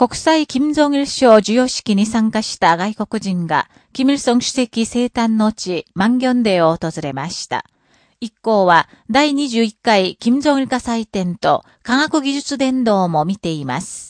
国際金正日賞授与式に参加した外国人が、金日成主席生誕の地、万元デを訪れました。一行は、第21回金正日化祭典と科学技術伝道も見ています。